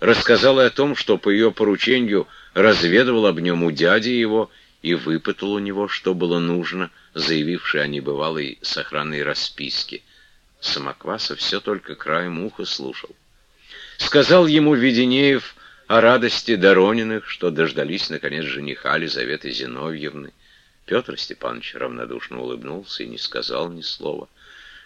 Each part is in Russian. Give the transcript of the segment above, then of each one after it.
рассказала о том, что по ее поручению разведывал об нем у дяди его и выпытал у него, что было нужно, заявивший о небывалой сохранной расписке. Самоквасов все только краем уха слушал. Сказал ему Веденеев о радости Дорониных, что дождались, наконец, жениха Лизаветы Зиновьевны. Петр Степанович равнодушно улыбнулся и не сказал ни слова.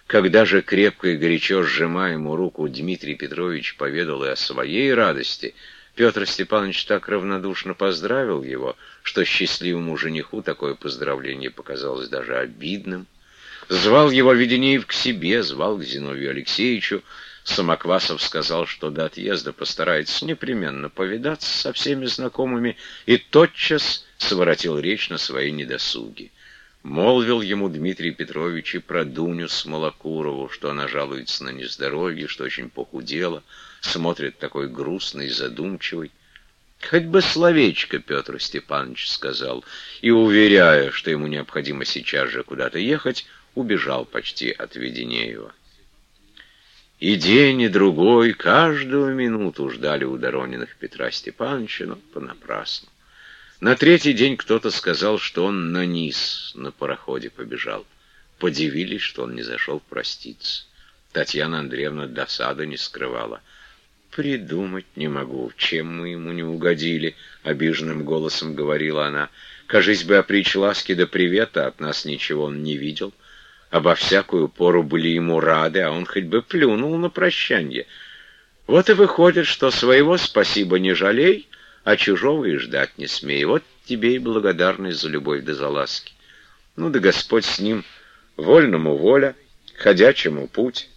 Когда же крепко и горячо сжимая ему руку, Дмитрий Петрович поведал и о своей радости, Петр Степанович так равнодушно поздравил его, что счастливому жениху такое поздравление показалось даже обидным. Звал его Веденеев к себе, звал к Зиновию Алексеевичу. Самоквасов сказал, что до отъезда постарается непременно повидаться со всеми знакомыми, и тотчас своротил речь на свои недосуги. Молвил ему Дмитрий Петрович и про Дуню Смолокурову, что она жалуется на нездоровье, что очень похудела, смотрит такой грустный, задумчивый. Хоть бы словечко Петр Степанович сказал, и, уверяя, что ему необходимо сейчас же куда-то ехать, убежал почти от Веденеева. И день, и другой, каждую минуту ждали у Дорониных Петра Степановича, но понапрасну. На третий день кто-то сказал, что он на низ на пароходе побежал. Подивились, что он не зашел проститься. Татьяна Андреевна досады не скрывала. «Придумать не могу, чем мы ему не угодили», — обиженным голосом говорила она. «Кажись бы, о причь до привета от нас ничего он не видел. Обо всякую пору были ему рады, а он хоть бы плюнул на прощанье. Вот и выходит, что своего спасибо не жалей, а чужого и ждать не смей. Вот тебе и благодарность за любовь да за ласки. Ну да Господь с ним, вольному воля, ходячему путь.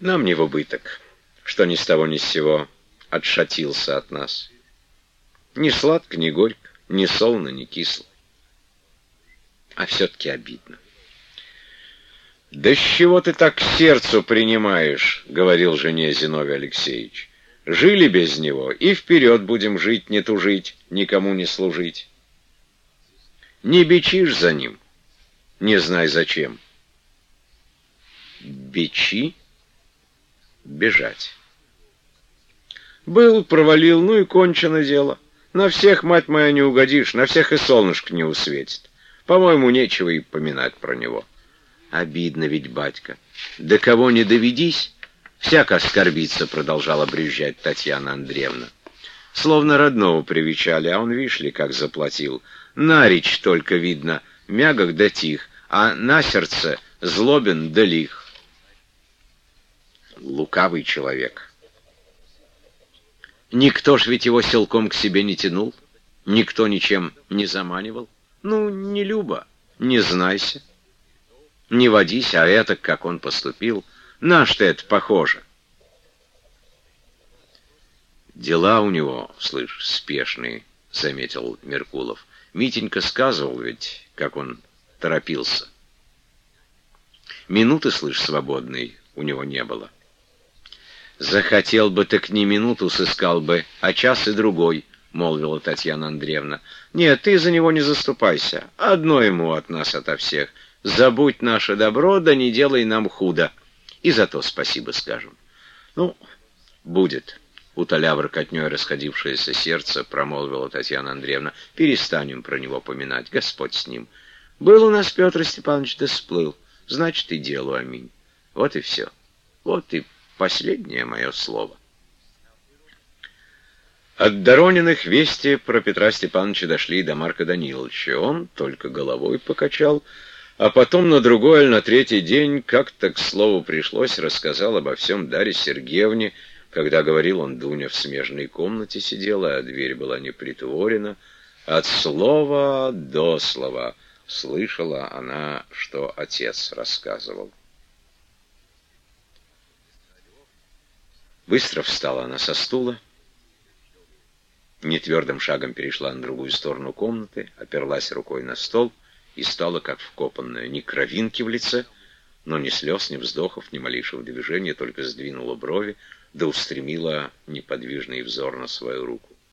Нам не в убыток, что ни с того ни с сего отшатился от нас. Ни сладко, ни горько, ни солно, ни кисло. А все-таки обидно. «Да с чего ты так к сердцу принимаешь?» — говорил жене Зиновий Алексеевич. Жили без него, и вперед будем жить, не тужить, никому не служить. Не бичишь за ним, не знай зачем. Бичи — бежать. Был, провалил, ну и кончено дело. На всех, мать моя, не угодишь, на всех и солнышко не усветит. По-моему, нечего и поминать про него. Обидно ведь, батька. До кого не доведись, Всяко оскорбиться, продолжала брюзжать Татьяна Андреевна. Словно родного привечали, а он, видишь как заплатил. На речь только видно, мягок да тих, а на сердце злобен да лих. Лукавый человек. Никто ж ведь его силком к себе не тянул, никто ничем не заманивал. Ну, не люба, не знайся, не водись, а это, как он поступил — на что это похоже? Дела у него, слышь, спешные, заметил Меркулов. Митенька сказывал ведь, как он торопился. Минуты, слышь, свободной у него не было. Захотел бы, так не минуту сыскал бы, а час и другой, — молвила Татьяна Андреевна. Нет, ты за него не заступайся. Одно ему от нас, ото всех. Забудь наше добро, да не делай нам худо. И за то спасибо скажем. Ну, будет. Утоля воркотней расходившееся сердце, промолвила Татьяна Андреевна. Перестанем про него поминать, Господь с ним. Был у нас Петр Степанович, да сплыл. Значит, и делу аминь. Вот и все. Вот и последнее мое слово. От Дорониных вести про Петра Степановича дошли до Марка Даниловича. Он только головой покачал, а потом на другой или на третий день, как-то к слову пришлось, рассказал обо всем Дарье Сергеевне, когда говорил он, Дуня в смежной комнате сидела, а дверь была не притворена. От слова до слова слышала она, что отец рассказывал. Быстро встала она со стула, нетвердым шагом перешла на другую сторону комнаты, оперлась рукой на стол — и стала как вкопанная, ни кровинки в лице, но ни слез, ни вздохов, ни малейшего движения, только сдвинула брови, да устремила неподвижный взор на свою руку.